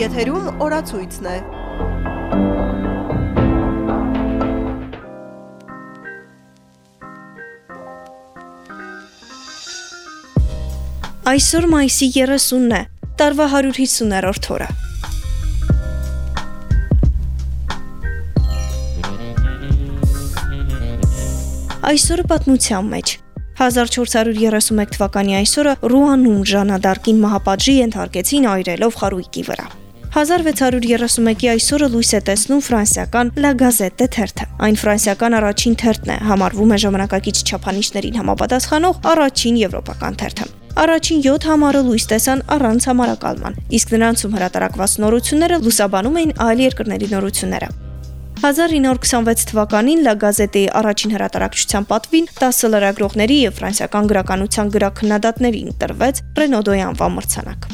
Եթերում օրացույցն է։ Այսօր մայիսի 30-ն է, տարվա 150-րդ օրը։ Այսօրը պատմության մեջ 1431 թվականի այսօրը Ռուանում Ժանադարկին մահապատժի ենթարկեցին այրելով խարույկի վրա։ 1631-ի այսօրը լույս է տեսնում ֆրանսիական La Gazette թերթը։ Այն ֆրանսիական առաջին թերթն է, համարվում է ժամանակակից չափանիշներին համապատասխանող առաջին եվրոպական թերթը։ Առաջին 7 համարը լույս տեսան առանց համարակալման, իսկ նրանցում հրատարակված նորությունները լուսաբանում էին այլ երկրների նորությունները։ 1926 թվականին La Gazette-ի առաջին հրատարակչության պատվին 10 լրագրողների եւ ֆրանսիական գրականության գրաքննադատներին տրվեց Ռենոդոյի անվան մրցանակ։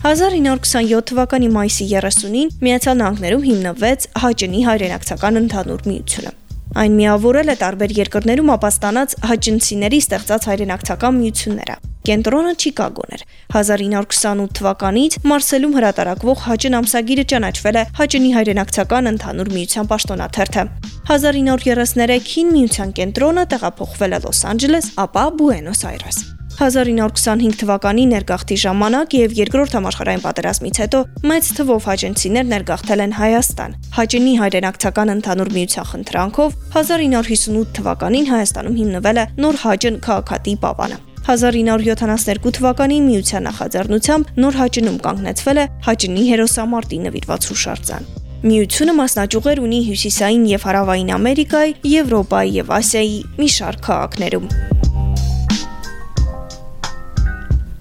1927 թվականի մայիսի 30-ին Միացյալ Նահանգներում հիմնվեց Հաճնի հայրենակցական ընդհանուր միությունը։ Այն միավորել է տարբեր երկրներում ապաստանած հաճնցիների ստեղծած հայրենակցական միությունները։ Կենտրոնը Չիկագոն էր։ 1928 թվականից Մարսելում հրատարակվող Հաճն ամսագիրը ճանաչվել է Հաճնի հայրենակցական ընդհանուր միության պաշտոնաթերթը։ 1933-ին միության կենտրոնը տեղափոխվել է Լոս Անջելես, ապա Բուենոս Այրես։ 1925 թվականի ներգաղթի ժամանակ եւ երկրորդ համաշխարհային պատերազմից հետո մեծ թվով հաջենցիներ ներգաղթել են Հայաստան։ Հաջինի հայրենակցական ընդհանուր միության խնդրանքով 1958 թվականին Հայաստանում հիմնվել է նոր հաջն քաղաքատի պավանը։ 1972 թվականի միության նախաձեռնությամբ նոր հաջնում կանգնեցվել է հաջնի հերոսամարտի նվիրված հուշարձան։ Միությունը մասնաճյուղեր ունի Հյուսիսային եւ Հարավային Ամերիկայի, Եվրոպայի եւ Ասիայի մի շարք քաղաքներում։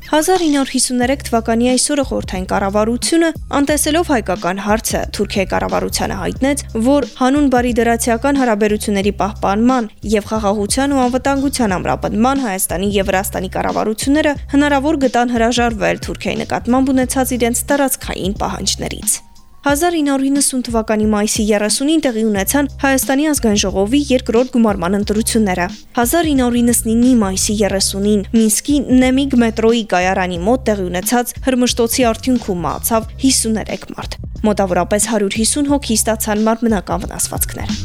1953 թվականի այսօրը խորթային կառավարությունը անտեսելով հայկական հարցը Թուրքիայի կառավարությանը հայտնեց, որ հանուն բարիդրացիական հարաբերությունների պահպանման եւ խաղաղության ու անվտանգության ամրապնդման Հայաստանի եւ Վրաստանի կառավարությունները հնարավոր գտան հրաժարվել Թուրքիայի նկատմամբ ունեցած իրենց տարածքային պահանջներից։ 1990 թվականի մայիսի 30-ին տեղի ունեցան Հայաստանի ազգային ժողովի երկրորդ գումարման ընտրությունները։ 1999-ի մայիսի 30-ին Մինսկի Նեմիգ մետրոյի կայարանի մոտ տեղի ունեցած հրմշտոցի արդյունքում մահացավ 53 մարդ։ Մոտավորապես 150 հոգի ստացան մարմնական վնասվածքներ։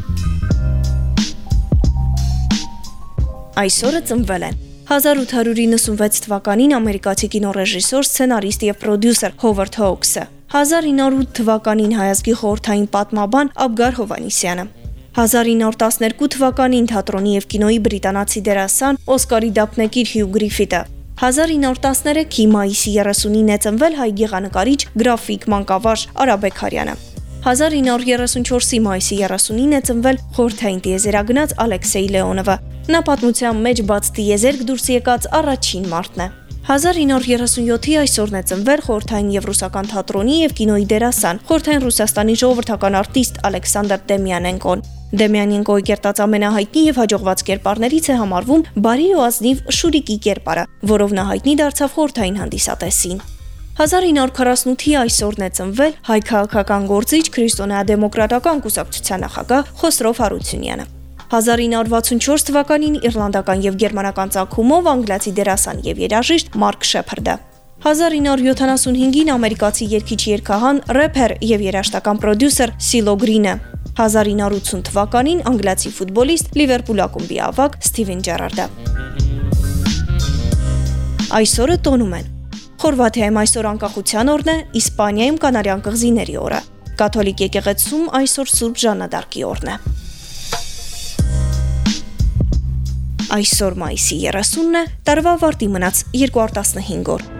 Այսօրը ծնվել են 1896 թվականին ամերիկացի կինոռեժիսոր, սցենարիստ եւ պրոդյուսեր Հովարդ Հոքսը 1908 թվականին հայազգի խորթային պատմաբան Աբգար Հովանիսյանը 1912 թվականին թատրոնի եւ կինոյի բրիտանացի դերասան Օսկարի դափնեկիր Հյու Գրիֆիթը 1913-ի մայիսի 30-ին է ծնվել հայ գեղանկարիչ գրաֆիկ մանկավարժ Արա Բեկարյանը 1934-ի մայիսի 30-ին է ծնվել խորթային դիեզերագնաց Ալեքսեյ Լեոնովը։ Նա պատմության մեջ բաց դիեզերք դուրս եկած առաջին մարդն է։ 1937-ի այսօրն է ծնվել խորթային եւ ռուսական թատրոնի եւ կինոյի դերասան, խորթային Ռուսաստանի ժողովրդական արտիստ Ալեքսանդր Դեմյանենկոն։ Դեմյանենկոյի կերտած ամենահայտնի եւ հաջողված կերպարներից է համարվում բարի ու ազնիվ Շուրիկի կերպարը, որով նա հայտնի դարձավ խորթային հանդիսատեսին։ 1948-ի այսօրն է ծնվել հայ քաղաքական գործիչ քրիստոնեա-դեմոկրատական կուսակցության նախագահ Խոսրով Հարությունյանը։ 1964 թվականին իռլանդական եւ գերմանական ցակումով անգլիացի դերասան եւ երաժիշտ Մարկ Շեփարդը 1975-ին ամերիկացի երգիչ երգահան, рэփեր եւ երաժշտական պրոդյուսեր Սիլո Գրինը 1980 թվականին անգլիացի ֆուտբոլիստ Լիվերպուլ ակումբի ավագ Սթիվեն Ջերարդը Այսօրը տոնում են. Խորվաթիայում այսօր անկախության օրն է, Իսպանիայում կանարյան կղզիների օրը։ Կաթոլիկ եկեղեցում այսօր Սուրբ Ժանադարկի օրն է։ Այսօր մայիսի 30-ն է, տարվա վարտի մնաց 215 օր։